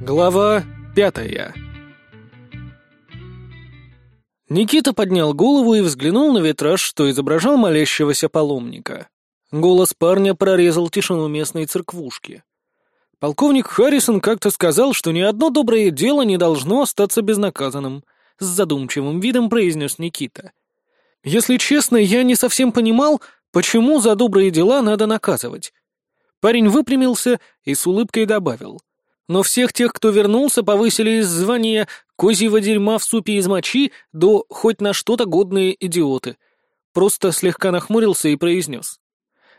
Глава пятая Никита поднял голову и взглянул на витраж, что изображал молящегося паломника. Голос парня прорезал тишину местной церквушки. Полковник Харрисон как-то сказал, что ни одно доброе дело не должно остаться безнаказанным, с задумчивым видом произнес Никита. Если честно, я не совсем понимал, почему за добрые дела надо наказывать. Парень выпрямился и с улыбкой добавил — но всех тех, кто вернулся, повысили из звания козьего дерьма в супе из мочи до хоть на что-то годные идиоты. Просто слегка нахмурился и произнес.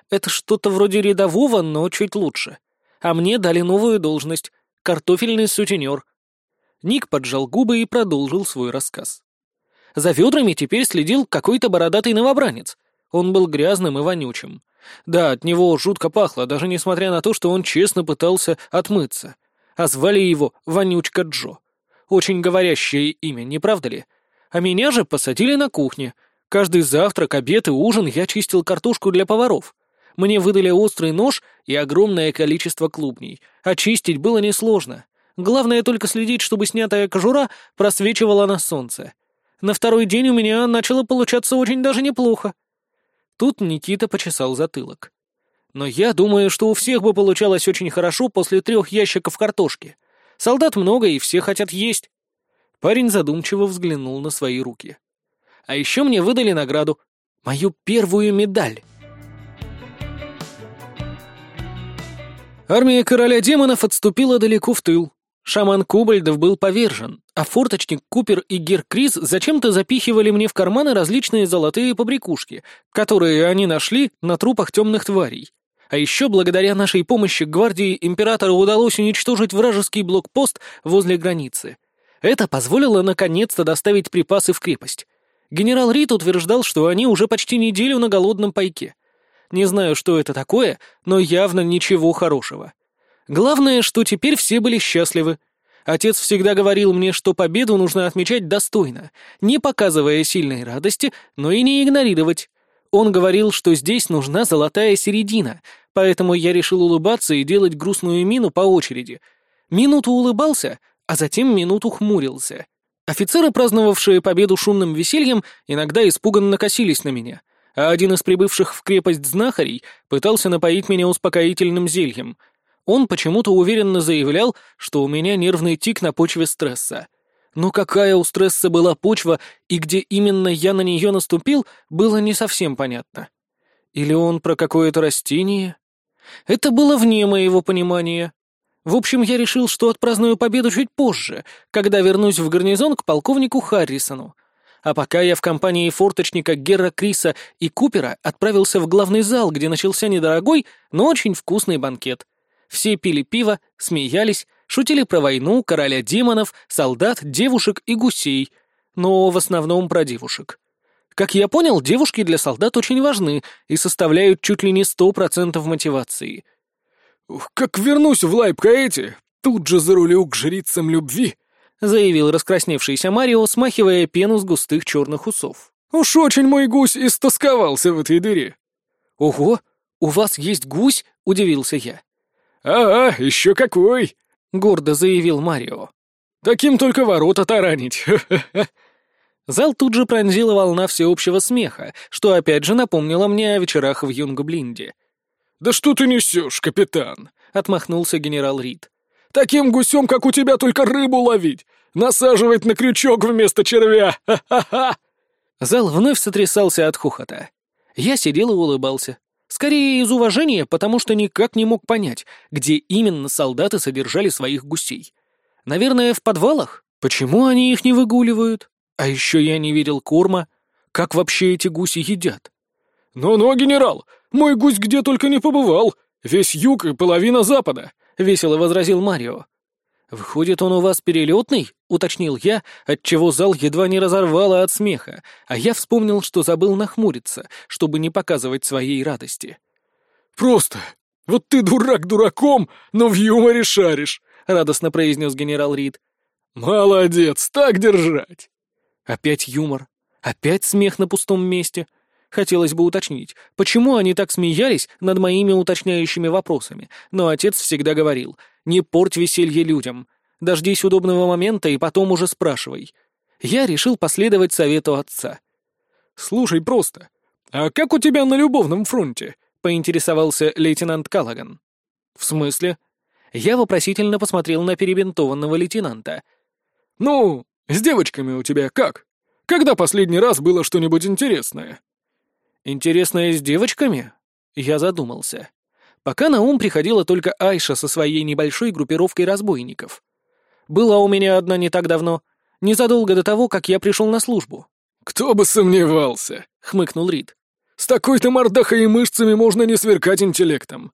Это что-то вроде рядового, но чуть лучше. А мне дали новую должность — картофельный сутенер. Ник поджал губы и продолжил свой рассказ. За ведрами теперь следил какой-то бородатый новобранец. Он был грязным и вонючим. Да, от него жутко пахло, даже несмотря на то, что он честно пытался отмыться а звали его Вонючка Джо. Очень говорящее имя, не правда ли? А меня же посадили на кухне. Каждый завтрак, обед и ужин я чистил картошку для поваров. Мне выдали острый нож и огромное количество клубней. Очистить было несложно. Главное только следить, чтобы снятая кожура просвечивала на солнце. На второй день у меня начало получаться очень даже неплохо. Тут Никита почесал затылок. Но я думаю, что у всех бы получалось очень хорошо после трех ящиков картошки. Солдат много, и все хотят есть. Парень задумчиво взглянул на свои руки. А еще мне выдали награду. Мою первую медаль. Армия короля демонов отступила далеко в тыл. Шаман Кобальдов был повержен, а форточник Купер и Гер Крис зачем-то запихивали мне в карманы различные золотые побрякушки, которые они нашли на трупах темных тварей. А еще благодаря нашей помощи гвардии императору удалось уничтожить вражеский блокпост возле границы. Это позволило наконец-то доставить припасы в крепость. Генерал Рид утверждал, что они уже почти неделю на голодном пайке. Не знаю, что это такое, но явно ничего хорошего. Главное, что теперь все были счастливы. Отец всегда говорил мне, что победу нужно отмечать достойно, не показывая сильной радости, но и не игнорировать. Он говорил, что здесь нужна золотая середина, поэтому я решил улыбаться и делать грустную мину по очереди. Минуту улыбался, а затем минуту хмурился. Офицеры, праздновавшие победу шумным весельем, иногда испуганно косились на меня, а один из прибывших в крепость знахарей пытался напоить меня успокоительным зельем. Он почему-то уверенно заявлял, что у меня нервный тик на почве стресса. Но какая у стресса была почва и где именно я на нее наступил, было не совсем понятно. Или он про какое-то растение? Это было вне моего понимания. В общем, я решил, что отпраздную победу чуть позже, когда вернусь в гарнизон к полковнику Харрисону. А пока я в компании форточника Герра Криса и Купера отправился в главный зал, где начался недорогой, но очень вкусный банкет. Все пили пиво, смеялись, шутили про войну, короля демонов, солдат, девушек и гусей, но в основном про девушек. Как я понял, девушки для солдат очень важны и составляют чуть ли не сто процентов мотивации. «Как вернусь в Лайб-Каэти, тут же зарулю к жрицам любви», — заявил раскрасневшийся Марио, смахивая пену с густых черных усов. «Уж очень мой гусь истосковался в этой дыре». «Ого, у вас есть гусь?» — удивился я. «А, еще какой!» — гордо заявил Марио. «Таким только ворота таранить. Зал тут же пронзила волна всеобщего смеха, что опять же напомнило мне о вечерах в Юнгблинде. «Да что ты несешь, капитан?» — отмахнулся генерал Рид. «Таким гусем, как у тебя, только рыбу ловить! Насаживать на крючок вместо червя! Ха-ха-ха!» Зал вновь сотрясался от хохота. Я сидел и улыбался. Скорее из уважения, потому что никак не мог понять, где именно солдаты содержали своих гусей. Наверное, в подвалах? Почему они их не выгуливают? А еще я не видел корма. Как вообще эти гуси едят? «Ну-ну, генерал, мой гусь где только не побывал. Весь юг и половина запада», — весело возразил Марио. «Выходит, он у вас перелетный?» — уточнил я, отчего зал едва не разорвало от смеха, а я вспомнил, что забыл нахмуриться, чтобы не показывать своей радости. «Просто! Вот ты дурак дураком, но в юморе шаришь!» — радостно произнес генерал Рид. «Молодец, так держать!» Опять юмор. Опять смех на пустом месте. Хотелось бы уточнить, почему они так смеялись над моими уточняющими вопросами, но отец всегда говорил, не порть веселье людям. Дождись удобного момента и потом уже спрашивай. Я решил последовать совету отца. «Слушай просто, а как у тебя на любовном фронте?» — поинтересовался лейтенант Каллаган. «В смысле?» Я вопросительно посмотрел на перебинтованного лейтенанта. «Ну, с девочками у тебя как? Когда последний раз было что-нибудь интересное?» «Интересное с девочками?» Я задумался. Пока на ум приходила только Айша со своей небольшой группировкой разбойников. Была у меня одна не так давно, незадолго до того, как я пришел на службу. «Кто бы сомневался», — хмыкнул Рид. «С такой-то мордахой и мышцами можно не сверкать интеллектом».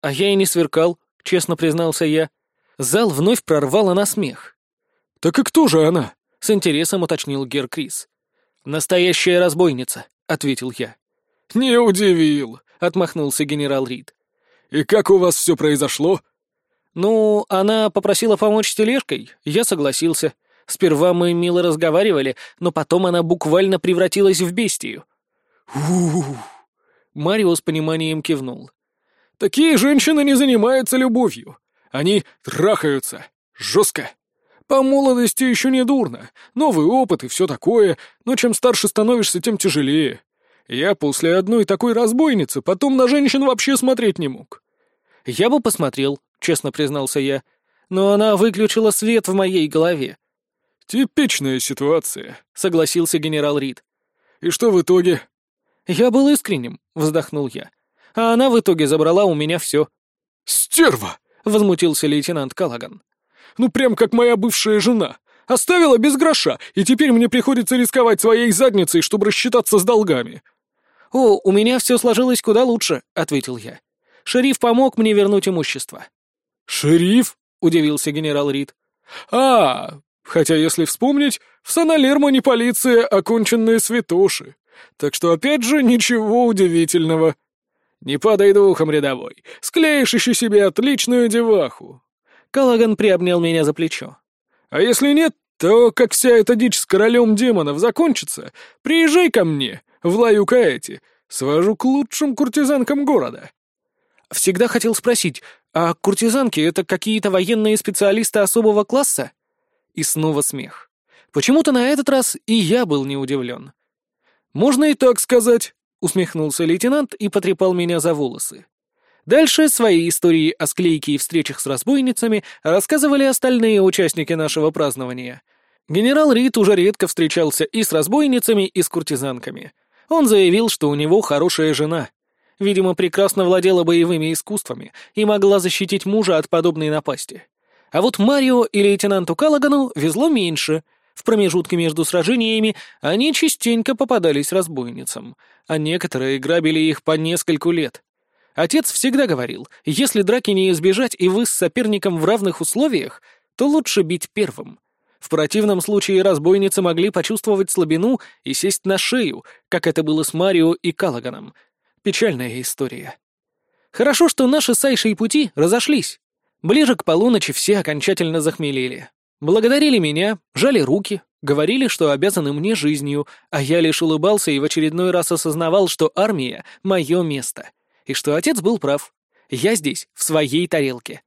«А я и не сверкал», — честно признался я. Зал вновь прорвало на смех. «Так и кто же она?» — с интересом уточнил Гер Крис. «Настоящая разбойница», — ответил я. «Не удивил», — отмахнулся генерал Рид. «И как у вас все произошло?» «Ну, она попросила помочь с тележкой, я согласился. Сперва мы мило разговаривали, но потом она буквально превратилась в бестию». «Ух!» Марио с пониманием кивнул. «Такие женщины не занимаются любовью. Они трахаются. Жестко. По молодости еще не дурно. Новый опыт и все такое, но чем старше становишься, тем тяжелее. Я после одной такой разбойницы потом на женщин вообще смотреть не мог. Я бы посмотрел, честно признался я, но она выключила свет в моей голове. Типичная ситуация, согласился генерал Рид. И что в итоге? Я был искренним, вздохнул я. А она в итоге забрала у меня все. Стерва! возмутился лейтенант Калаган. Ну прям как моя бывшая жена. Оставила без гроша, и теперь мне приходится рисковать своей задницей, чтобы рассчитаться с долгами». «О, у меня все сложилось куда лучше», — ответил я. «Шериф помог мне вернуть имущество». «Шериф?» — удивился генерал Рид. «А, хотя если вспомнить, в Саналермо не полиция, а конченные святоши. Так что опять же ничего удивительного». «Не падай духом, рядовой. Склеишь еще себе отличную деваху». Калаган приобнял меня за плечо. А если нет, то, как вся эта дичь с королем демонов закончится, приезжай ко мне, в Лаю Каэти, свожу к лучшим куртизанкам города». «Всегда хотел спросить, а куртизанки — это какие-то военные специалисты особого класса?» И снова смех. Почему-то на этот раз и я был не удивлен. «Можно и так сказать», — усмехнулся лейтенант и потрепал меня за волосы. Дальше свои истории о склейке и встречах с разбойницами рассказывали остальные участники нашего празднования. Генерал Рид уже редко встречался и с разбойницами, и с куртизанками. Он заявил, что у него хорошая жена. Видимо, прекрасно владела боевыми искусствами и могла защитить мужа от подобной напасти. А вот Марио и лейтенанту Калагану везло меньше. В промежутке между сражениями они частенько попадались разбойницам, а некоторые грабили их по нескольку лет. Отец всегда говорил, если драки не избежать и вы с соперником в равных условиях, то лучше бить первым. В противном случае разбойницы могли почувствовать слабину и сесть на шею, как это было с Марио и Калаганом. Печальная история. Хорошо, что наши с Айшей пути разошлись. Ближе к полуночи все окончательно захмелели. Благодарили меня, жали руки, говорили, что обязаны мне жизнью, а я лишь улыбался и в очередной раз осознавал, что армия — мое место — и что отец был прав. Я здесь, в своей тарелке.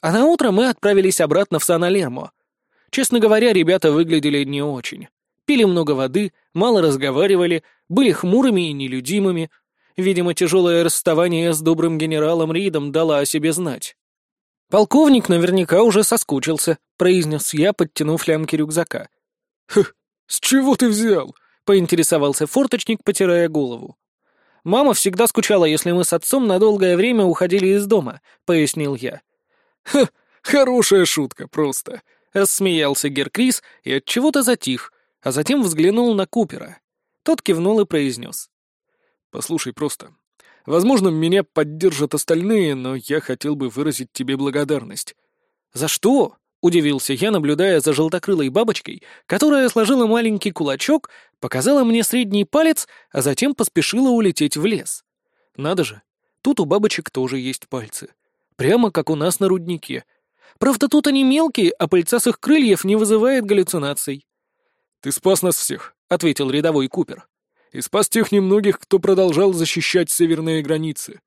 А на утро мы отправились обратно в Сан-Алермо. Честно говоря, ребята выглядели не очень. Пили много воды, мало разговаривали, были хмурыми и нелюдимыми. Видимо, тяжелое расставание с добрым генералом Ридом дало о себе знать. «Полковник наверняка уже соскучился», — произнес я, подтянув лямки рюкзака. «Хм, с чего ты взял?» — поинтересовался форточник, потирая голову. «Мама всегда скучала, если мы с отцом на долгое время уходили из дома», — пояснил я. «Ха, хорошая шутка, просто», — рассмеялся Геркрис и от чего то затих, а затем взглянул на Купера. Тот кивнул и произнес. «Послушай, просто. Возможно, меня поддержат остальные, но я хотел бы выразить тебе благодарность». «За что?» Удивился я, наблюдая за желтокрылой бабочкой, которая сложила маленький кулачок, показала мне средний палец, а затем поспешила улететь в лес. Надо же, тут у бабочек тоже есть пальцы. Прямо как у нас на руднике. Правда, тут они мелкие, а пыльца с их крыльев не вызывает галлюцинаций. «Ты спас нас всех», — ответил рядовой Купер. «И спас тех немногих, кто продолжал защищать северные границы.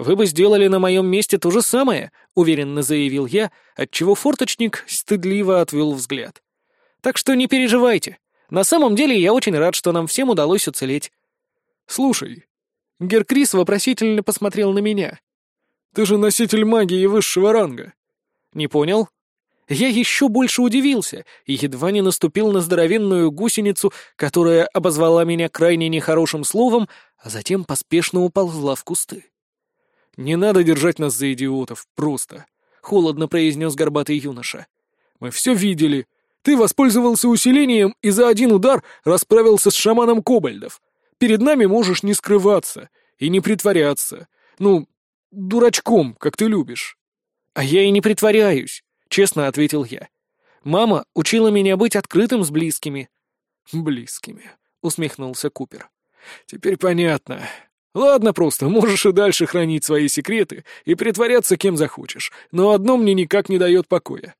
«Вы бы сделали на моем месте то же самое», — уверенно заявил я, отчего форточник стыдливо отвел взгляд. «Так что не переживайте. На самом деле я очень рад, что нам всем удалось уцелеть». «Слушай». Геркрис вопросительно посмотрел на меня. «Ты же носитель магии высшего ранга». «Не понял?» Я еще больше удивился и едва не наступил на здоровенную гусеницу, которая обозвала меня крайне нехорошим словом, а затем поспешно уползла в кусты. «Не надо держать нас за идиотов, просто», — холодно произнес горбатый юноша. «Мы все видели. Ты воспользовался усилением и за один удар расправился с шаманом Кобальдов. Перед нами можешь не скрываться и не притворяться. Ну, дурачком, как ты любишь». «А я и не притворяюсь», — честно ответил я. «Мама учила меня быть открытым с близкими». «Близкими», — усмехнулся Купер. «Теперь понятно. Ладно просто, можешь и дальше хранить свои секреты и притворяться кем захочешь, но одно мне никак не дает покоя.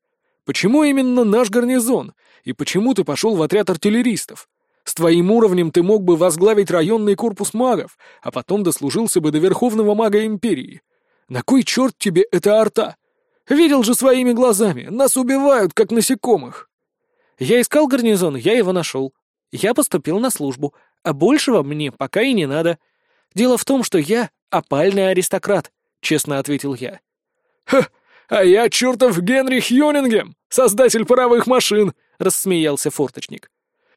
Почему именно наш гарнизон? И почему ты пошел в отряд артиллеристов? С твоим уровнем ты мог бы возглавить районный корпус магов, а потом дослужился бы до верховного мага империи. На кой черт тебе эта арта? Видел же своими глазами, нас убивают, как насекомых. Я искал гарнизон, я его нашел. Я поступил на службу, а большего мне пока и не надо. Дело в том, что я опальный аристократ, честно ответил я. Ха, а я чертов Генрих Йонингем, создатель паровых машин, рассмеялся форточник.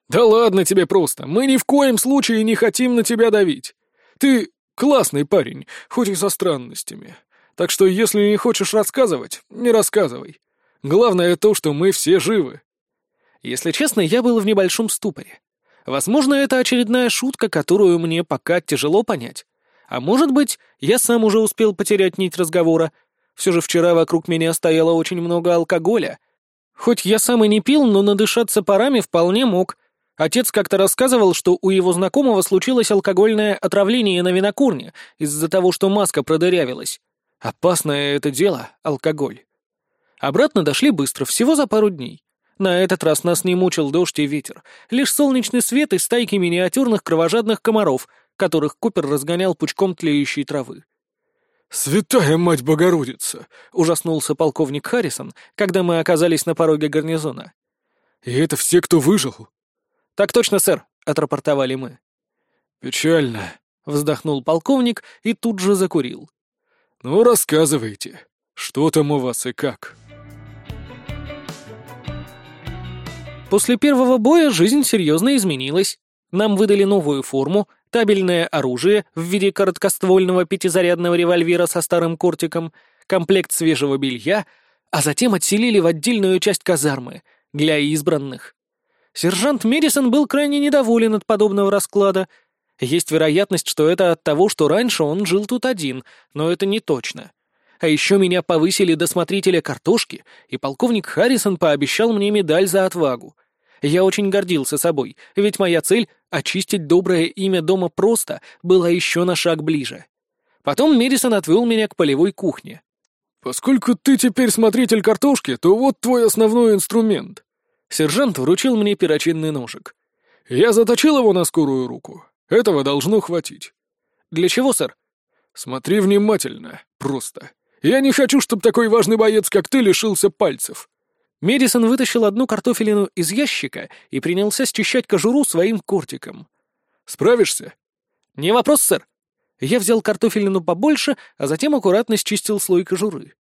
Да ладно тебе просто, мы ни в коем случае не хотим на тебя давить. Ты классный парень, хоть и со странностями. Так что если не хочешь рассказывать, не рассказывай. Главное то, что мы все живы. Если честно, я был в небольшом ступоре. Возможно, это очередная шутка, которую мне пока тяжело понять. А может быть, я сам уже успел потерять нить разговора. Все же вчера вокруг меня стояло очень много алкоголя. Хоть я сам и не пил, но надышаться парами вполне мог. Отец как-то рассказывал, что у его знакомого случилось алкогольное отравление на винокурне из-за того, что маска продырявилась. Опасное это дело — алкоголь. Обратно дошли быстро, всего за пару дней. На этот раз нас не мучил дождь и ветер, лишь солнечный свет и стайки миниатюрных кровожадных комаров, которых Купер разгонял пучком тлеющей травы. «Святая мать Богородица!» — ужаснулся полковник Харрисон, когда мы оказались на пороге гарнизона. «И это все, кто выжил?» «Так точно, сэр», — отрапортовали мы. «Печально», — вздохнул полковник и тут же закурил. «Ну, рассказывайте, что там у вас и как?» После первого боя жизнь серьезно изменилась. Нам выдали новую форму, табельное оружие в виде короткоствольного пятизарядного револьвера со старым кортиком, комплект свежего белья, а затем отселили в отдельную часть казармы для избранных. Сержант Медисон был крайне недоволен от подобного расклада. Есть вероятность, что это от того, что раньше он жил тут один, но это не точно. А еще меня повысили до смотрителя картошки, и полковник Харрисон пообещал мне медаль за отвагу. Я очень гордился собой, ведь моя цель — очистить доброе имя дома просто была еще на шаг ближе. Потом Медисон отвел меня к полевой кухне. «Поскольку ты теперь смотритель картошки, то вот твой основной инструмент». Сержант вручил мне перочинный ножик. «Я заточил его на скорую руку. Этого должно хватить». «Для чего, сэр?» «Смотри внимательно. Просто. Я не хочу, чтобы такой важный боец, как ты, лишился пальцев. Медисон вытащил одну картофелину из ящика и принялся счищать кожуру своим кортиком. «Справишься?» «Не вопрос, сэр». Я взял картофелину побольше, а затем аккуратно счистил слой кожуры.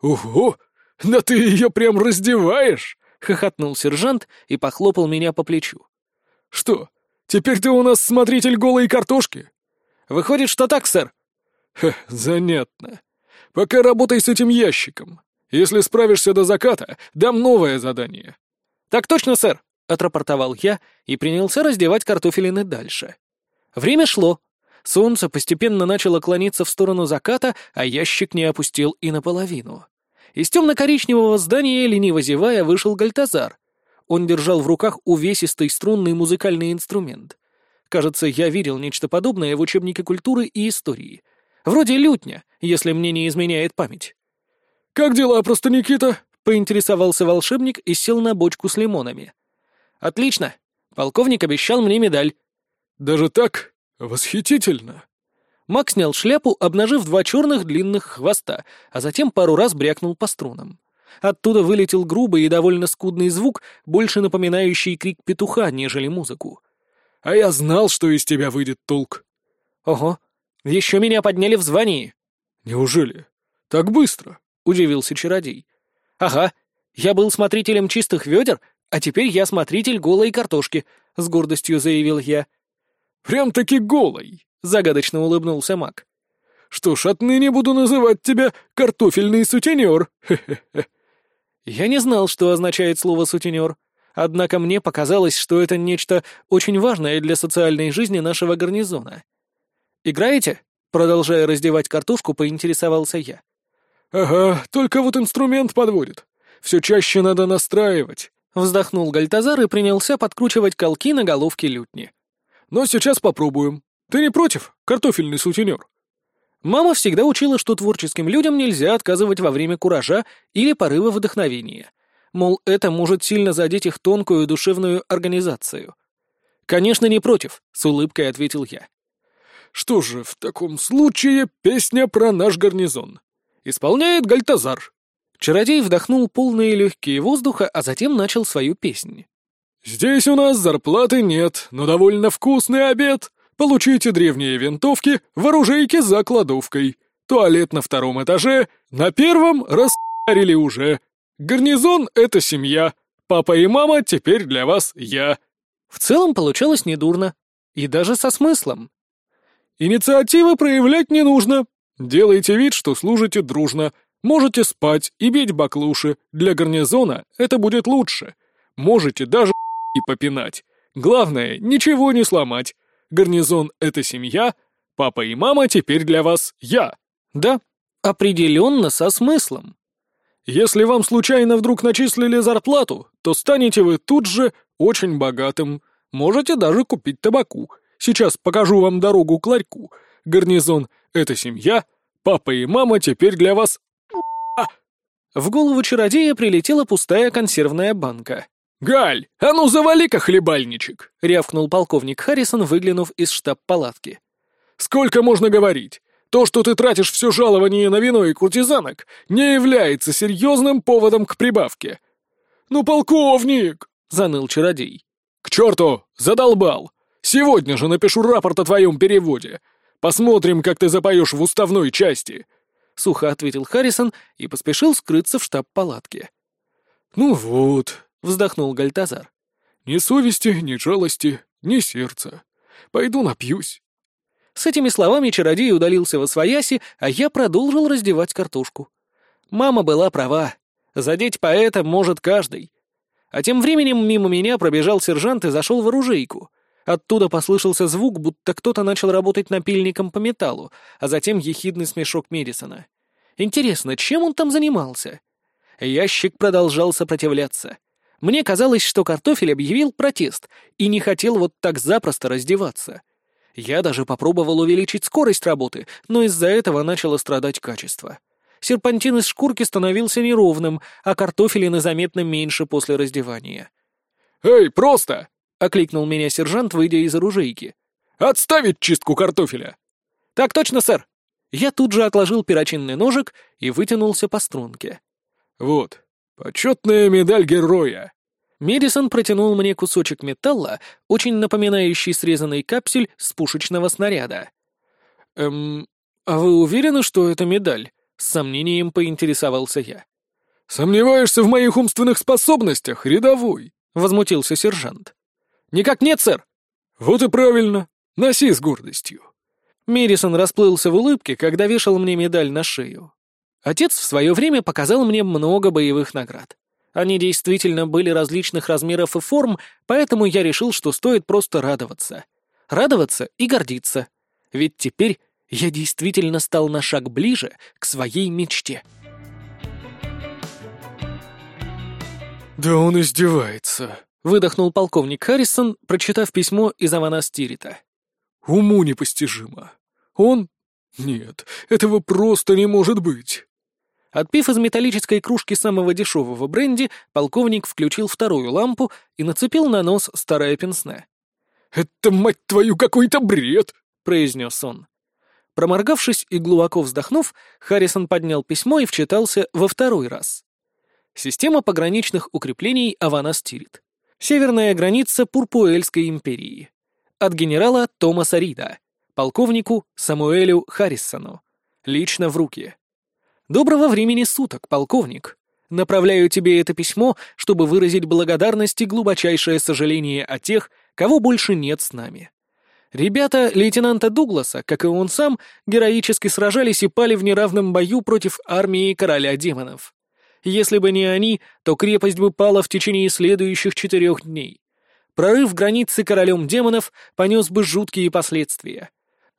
«Ого! Да ты ее прям раздеваешь!» — хохотнул сержант и похлопал меня по плечу. «Что, теперь ты у нас смотритель голой картошки?» «Выходит, что так, сэр». «Ха, занятно. Пока работай с этим ящиком. Если справишься до заката, дам новое задание». «Так точно, сэр», — отрапортовал я и принялся раздевать картофелины дальше. Время шло. Солнце постепенно начало клониться в сторону заката, а ящик не опустил и наполовину. Из темно-коричневого здания, лениво зевая, вышел Гальтазар. Он держал в руках увесистый струнный музыкальный инструмент. Кажется, я видел нечто подобное в учебнике культуры и истории. Вроде лютня, если мне не изменяет память. «Как дела, просто Никита?» — поинтересовался волшебник и сел на бочку с лимонами. «Отлично. Полковник обещал мне медаль». «Даже так? Восхитительно!» Мак снял шляпу, обнажив два черных длинных хвоста, а затем пару раз брякнул по струнам. Оттуда вылетел грубый и довольно скудный звук, больше напоминающий крик петуха, нежели музыку. «А я знал, что из тебя выйдет толк». «Ого, еще меня подняли в звании». «Неужели? Так быстро?» — удивился чародей. «Ага, я был смотрителем чистых ведер, а теперь я смотритель голой картошки», — с гордостью заявил я. «Прям-таки голой», — загадочно улыбнулся маг. «Что ж, отныне буду называть тебя картофельный сутенер. Хе-хе-хе». Я не знал, что означает слово «сутенер», однако мне показалось, что это нечто очень важное для социальной жизни нашего гарнизона. «Играете?» — продолжая раздевать картошку, поинтересовался я. «Ага, только вот инструмент подводит. Все чаще надо настраивать», — вздохнул Гальтазар и принялся подкручивать колки на головке лютни. «Но сейчас попробуем. Ты не против, картофельный сутенер?» Мама всегда учила, что творческим людям нельзя отказывать во время куража или порыва вдохновения. Мол, это может сильно задеть их тонкую душевную организацию. «Конечно, не против», — с улыбкой ответил я. «Что же, в таком случае песня про наш гарнизон. Исполняет Гальтазар». Чародей вдохнул полные легкие воздуха, а затем начал свою песнь. «Здесь у нас зарплаты нет, но довольно вкусный обед. Получите древние винтовки в оружейке за кладовкой. Туалет на втором этаже, на первом рассарили уже. Гарнизон — это семья. Папа и мама теперь для вас я». В целом получалось недурно. И даже со смыслом. «Инициативы проявлять не нужно. Делайте вид, что служите дружно. Можете спать и бить баклуши. Для гарнизона это будет лучше. Можете даже и попинать. Главное, ничего не сломать. Гарнизон — это семья. Папа и мама теперь для вас я. Да, определенно со смыслом. Если вам случайно вдруг начислили зарплату, то станете вы тут же очень богатым. Можете даже купить табаку. Сейчас покажу вам дорогу к ларьку. Гарнизон — это семья. Папа и мама теперь для вас... В голову чародея прилетела пустая консервная банка. «Галь, а ну завали-ка хлебальничек!» — рявкнул полковник Харрисон, выглянув из штаб-палатки. «Сколько можно говорить? То, что ты тратишь все жалование на вино и куртизанок, не является серьезным поводом к прибавке». «Ну, полковник!» — заныл чародей. «К черту! Задолбал! Сегодня же напишу рапорт о твоем переводе. Посмотрим, как ты запоешь в уставной части!» Сухо ответил Харрисон и поспешил скрыться в штаб-палатке. «Ну вот», — вздохнул Гальтазар. «Ни совести, ни жалости, ни сердца. Пойду напьюсь». С этими словами чародей удалился во свояси, а я продолжил раздевать картошку. Мама была права. Задеть поэта может каждый. А тем временем мимо меня пробежал сержант и зашел в оружейку. Оттуда послышался звук, будто кто-то начал работать напильником по металлу, а затем ехидный смешок Медисона. Интересно, чем он там занимался? Ящик продолжал сопротивляться. Мне казалось, что картофель объявил протест и не хотел вот так запросто раздеваться. Я даже попробовал увеличить скорость работы, но из-за этого начало страдать качество. Серпантин из шкурки становился неровным, а картофелины заметно меньше после раздевания. «Эй, просто!» — окликнул меня сержант, выйдя из оружейки. «Отставить чистку картофеля!» «Так точно, сэр!» Я тут же отложил перочинный ножик и вытянулся по струнке. «Вот, «Почетная медаль героя!» Медисон протянул мне кусочек металла, очень напоминающий срезанный капсюль с пушечного снаряда. «Эм, а вы уверены, что это медаль?» — с сомнением поинтересовался я. «Сомневаешься в моих умственных способностях, рядовой?» — возмутился сержант. «Никак нет, сэр!» «Вот и правильно. Носи с гордостью». Медисон расплылся в улыбке, когда вешал мне медаль на шею. Отец в свое время показал мне много боевых наград. Они действительно были различных размеров и форм, поэтому я решил, что стоит просто радоваться. Радоваться и гордиться. Ведь теперь я действительно стал на шаг ближе к своей мечте. «Да он издевается», — выдохнул полковник Харрисон, прочитав письмо из Авана Стирита. «Уму непостижимо. Он... Нет, этого просто не может быть». Отпив из металлической кружки самого дешевого бренди, полковник включил вторую лампу и нацепил на нос старое пенсне. «Это, мать твою, какой-то бред!» — произнес он. Проморгавшись и глубоко вздохнув, Харрисон поднял письмо и вчитался во второй раз. Система пограничных укреплений Аванастирит. Северная граница Пурпуэльской империи. От генерала Томаса Рида, полковнику Самуэлю Харрисону. Лично в руки. Доброго времени суток, полковник. Направляю тебе это письмо, чтобы выразить благодарность и глубочайшее сожаление о тех, кого больше нет с нами. Ребята лейтенанта Дугласа, как и он сам, героически сражались и пали в неравном бою против армии короля демонов. Если бы не они, то крепость бы пала в течение следующих четырех дней. Прорыв границы королем демонов понес бы жуткие последствия.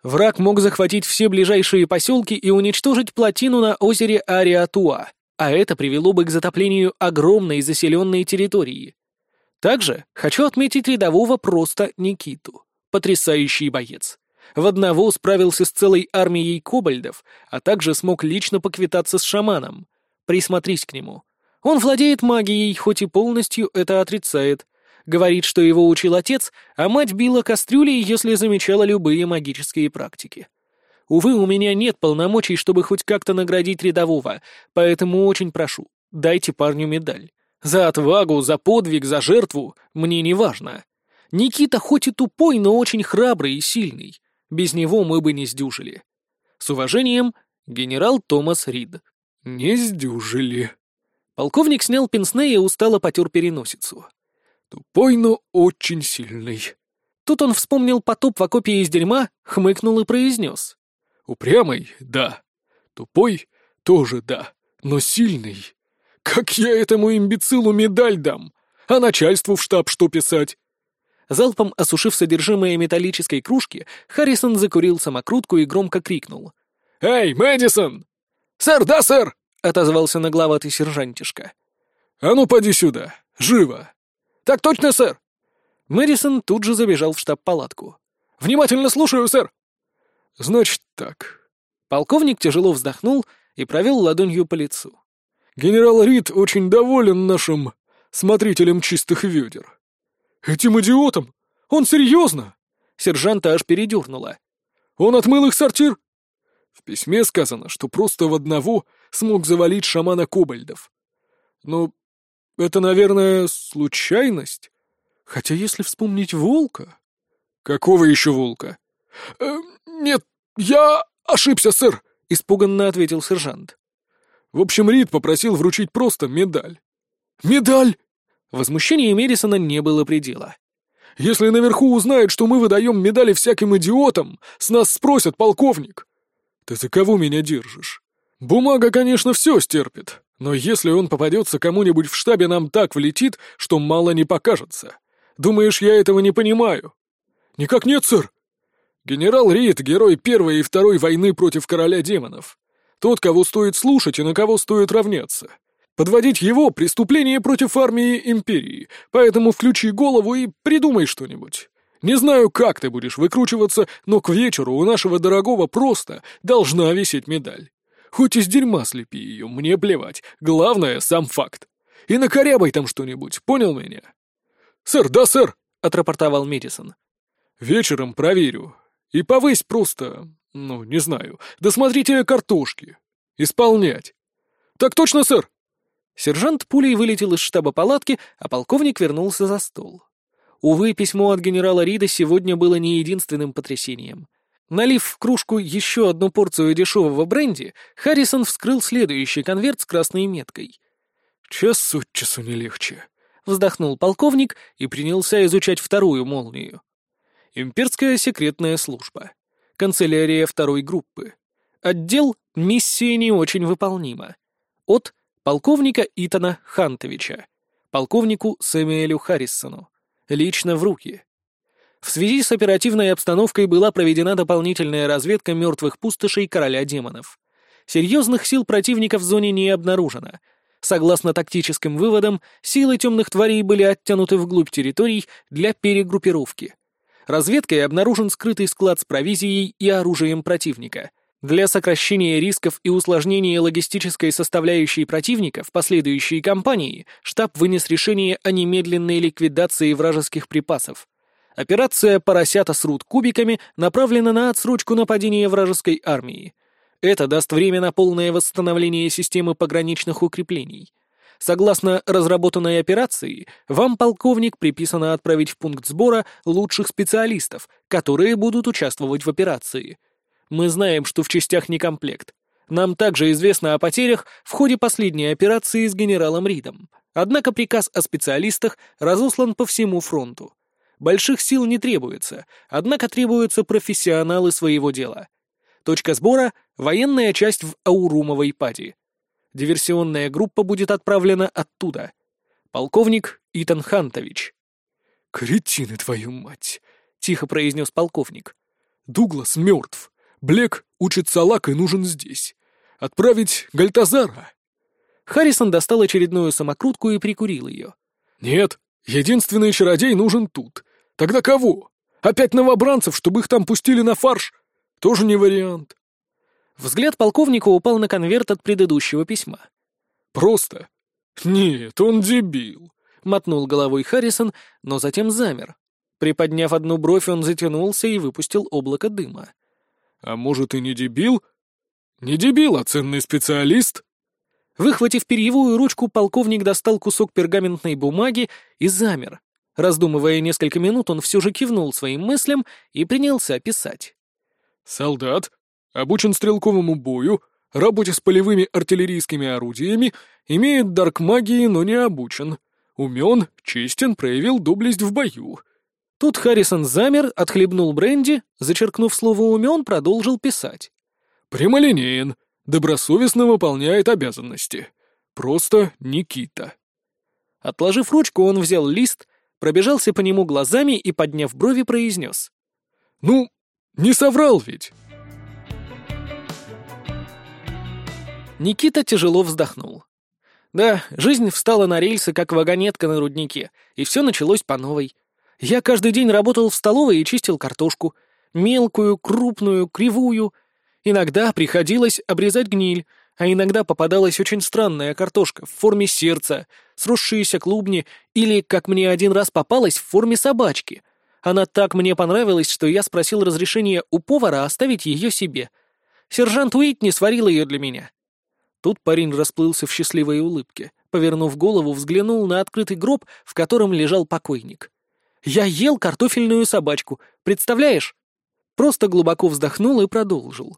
Враг мог захватить все ближайшие поселки и уничтожить плотину на озере Ариатуа, а это привело бы к затоплению огромной заселенной территории. Также хочу отметить рядового просто Никиту. Потрясающий боец. В одного справился с целой армией кобальдов, а также смог лично поквитаться с шаманом. Присмотрись к нему. Он владеет магией, хоть и полностью это отрицает. Говорит, что его учил отец, а мать била кастрюлей, если замечала любые магические практики. Увы, у меня нет полномочий, чтобы хоть как-то наградить рядового, поэтому очень прошу, дайте парню медаль. За отвагу, за подвиг, за жертву мне не важно. Никита хоть и тупой, но очень храбрый и сильный. Без него мы бы не сдюжили. С уважением, генерал Томас Рид. «Не сдюжили». Полковник снял пенсне и устало потер переносицу. «Тупой, но очень сильный». Тут он вспомнил потоп в окопе из дерьма, хмыкнул и произнес. «Упрямый — да. Тупой — тоже да. Но сильный. Как я этому имбецилу медаль дам? А начальству в штаб что писать?» Залпом осушив содержимое металлической кружки, Харрисон закурил самокрутку и громко крикнул. «Эй, Мэдисон!» «Сэр, да, сэр!» — отозвался нагловатый сержантишка. «А ну, поди сюда! Живо!» «Так точно, сэр!» Мэдисон тут же забежал в штаб-палатку. «Внимательно слушаю, сэр!» «Значит так...» Полковник тяжело вздохнул и провел ладонью по лицу. «Генерал Рид очень доволен нашим смотрителем чистых ведер. Этим идиотом? Он серьезно?» Сержанта аж передернуло. «Он отмыл их сортир?» В письме сказано, что просто в одного смог завалить шамана Кобальдов. Но это, наверное, случайность. Хотя если вспомнить волка... Какого еще волка? Э, нет, я ошибся, сэр, испуганно ответил сержант. В общем, Рид попросил вручить просто медаль. Медаль! Возмущению Мерисона не было предела. Если наверху узнают, что мы выдаем медали всяким идиотам, с нас спросят, полковник. «Ты за кого меня держишь? Бумага, конечно, все стерпит, но если он попадется кому-нибудь в штабе, нам так влетит, что мало не покажется. Думаешь, я этого не понимаю?» «Никак нет, сэр!» «Генерал Рид — герой Первой и Второй войны против короля демонов. Тот, кого стоит слушать и на кого стоит равняться. Подводить его — преступление против армии Империи, поэтому включи голову и придумай что-нибудь. Не знаю, как ты будешь выкручиваться, но к вечеру у нашего дорогого просто должна висеть медаль. Хоть из дерьма слепи ее, мне плевать. Главное — сам факт. И накорябай там что-нибудь, понял меня?» «Сэр, да, сэр!» — отрапортовал Медисон. «Вечером проверю. И повысь просто, ну, не знаю, досмотрите картошки. Исполнять». «Так точно, сэр!» Сержант пулей вылетел из штаба палатки, а полковник вернулся за стол. Увы, письмо от генерала Рида сегодня было не единственным потрясением. Налив в кружку еще одну порцию дешевого бренди, Харрисон вскрыл следующий конверт с красной меткой. «Час от часу не легче», — вздохнул полковник и принялся изучать вторую молнию. Имперская секретная служба. Канцелярия второй группы. Отдел «Миссия не очень выполнима». От полковника Итана Хантовича. Полковнику Сэмюэлю Харрисону лично в руки. В связи с оперативной обстановкой была проведена дополнительная разведка мертвых пустошей короля демонов. Серьезных сил противника в зоне не обнаружено. Согласно тактическим выводам, силы темных тварей были оттянуты вглубь территорий для перегруппировки. Разведкой обнаружен скрытый склад с провизией и оружием противника — для сокращения рисков и усложнения логистической составляющей противника в последующей кампании штаб вынес решение о немедленной ликвидации вражеских припасов. Операция «Поросята срут кубиками» направлена на отсрочку нападения вражеской армии. Это даст время на полное восстановление системы пограничных укреплений. Согласно разработанной операции, вам, полковник, приписано отправить в пункт сбора лучших специалистов, которые будут участвовать в операции. Мы знаем, что в частях не комплект. Нам также известно о потерях в ходе последней операции с генералом Ридом. Однако приказ о специалистах разослан по всему фронту. Больших сил не требуется, однако требуются профессионалы своего дела. Точка сбора — военная часть в Аурумовой пади. Диверсионная группа будет отправлена оттуда. Полковник Итан Хантович. «Кретины, твою мать!» — тихо произнес полковник. «Дуглас мертв. Блек учит салак и нужен здесь. Отправить Гальтазара?» Харрисон достал очередную самокрутку и прикурил ее. «Нет, единственный чародей нужен тут. Тогда кого? Опять новобранцев, чтобы их там пустили на фарш? Тоже не вариант». Взгляд полковника упал на конверт от предыдущего письма. «Просто? Нет, он дебил», — мотнул головой Харрисон, но затем замер. Приподняв одну бровь, он затянулся и выпустил облако дыма. «А может, и не дебил? Не дебил, а ценный специалист?» Выхватив перьевую ручку, полковник достал кусок пергаментной бумаги и замер. Раздумывая несколько минут, он все же кивнул своим мыслям и принялся писать. «Солдат, обучен стрелковому бою, работе с полевыми артиллерийскими орудиями, имеет дар к магии, но не обучен. Умен, честен, проявил доблесть в бою». Тут Харрисон замер, отхлебнул бренди, зачеркнув слово «умен», продолжил писать. «Прямолинеен, добросовестно выполняет обязанности. Просто Никита». Отложив ручку, он взял лист, пробежался по нему глазами и, подняв брови, произнес. «Ну, не соврал ведь?» Никита тяжело вздохнул. Да, жизнь встала на рельсы, как вагонетка на руднике, и все началось по новой. Я каждый день работал в столовой и чистил картошку. Мелкую, крупную, кривую. Иногда приходилось обрезать гниль, а иногда попадалась очень странная картошка в форме сердца, сросшиеся клубни или, как мне один раз попалась, в форме собачки. Она так мне понравилась, что я спросил разрешения у повара оставить ее себе. Сержант Уитни сварил ее для меня. Тут парень расплылся в счастливой улыбке. Повернув голову, взглянул на открытый гроб, в котором лежал покойник. «Я ел картофельную собачку, представляешь?» Просто глубоко вздохнул и продолжил.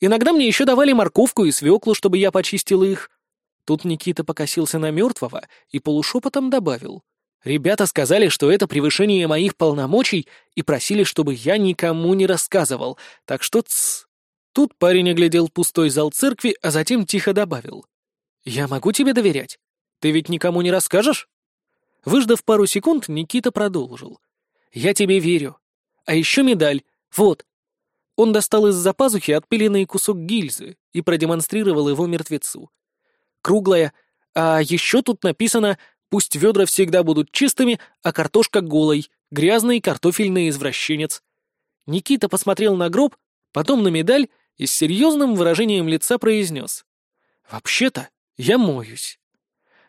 Иногда мне еще давали морковку и свеклу, чтобы я почистил их. Тут Никита покосился на мертвого и полушепотом добавил. Ребята сказали, что это превышение моих полномочий и просили, чтобы я никому не рассказывал, так что тс. Тут парень оглядел пустой зал церкви, а затем тихо добавил. «Я могу тебе доверять? Ты ведь никому не расскажешь?» Выждав пару секунд, Никита продолжил. «Я тебе верю. А еще медаль. Вот, он достал из-за пазухи отпиленный кусок гильзы и продемонстрировал его мертвецу. Круглая, а еще тут написано «Пусть ведра всегда будут чистыми, а картошка голой, грязный картофельный извращенец». Никита посмотрел на гроб, потом на медаль и с серьезным выражением лица произнес. «Вообще-то я моюсь».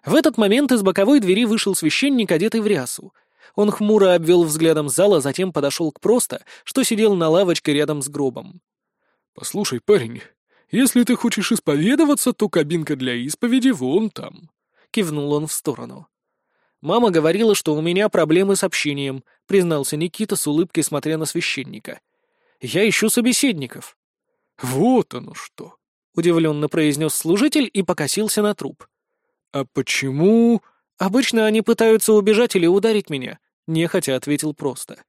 В этот момент из боковой двери вышел священник, одетый в рясу — он хмуро обвел взглядом зала, затем подошел к просто, что сидел на лавочке рядом с гробом. «Послушай, парень, если ты хочешь исповедоваться, то кабинка для исповеди вон там», — кивнул он в сторону. «Мама говорила, что у меня проблемы с общением», — признался Никита с улыбкой, смотря на священника. «Я ищу собеседников». «Вот оно что», — удивленно произнес служитель и покосился на труп. «А почему...» «Обычно они пытаются убежать или ударить меня», — нехотя ответил просто.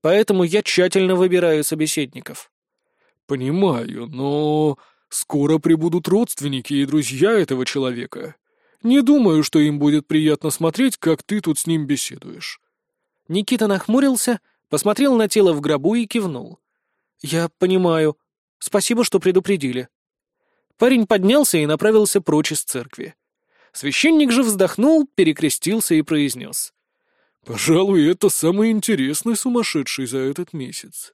«Поэтому я тщательно выбираю собеседников». «Понимаю, но скоро прибудут родственники и друзья этого человека. Не думаю, что им будет приятно смотреть, как ты тут с ним беседуешь». Никита нахмурился, посмотрел на тело в гробу и кивнул. «Я понимаю. Спасибо, что предупредили». Парень поднялся и направился прочь из церкви. Священник же вздохнул, перекрестился и произнес. «Пожалуй, это самый интересный сумасшедший за этот месяц».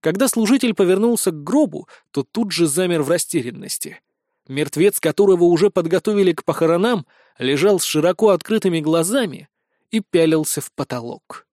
Когда служитель повернулся к гробу, то тут же замер в растерянности. Мертвец, которого уже подготовили к похоронам, лежал с широко открытыми глазами и пялился в потолок.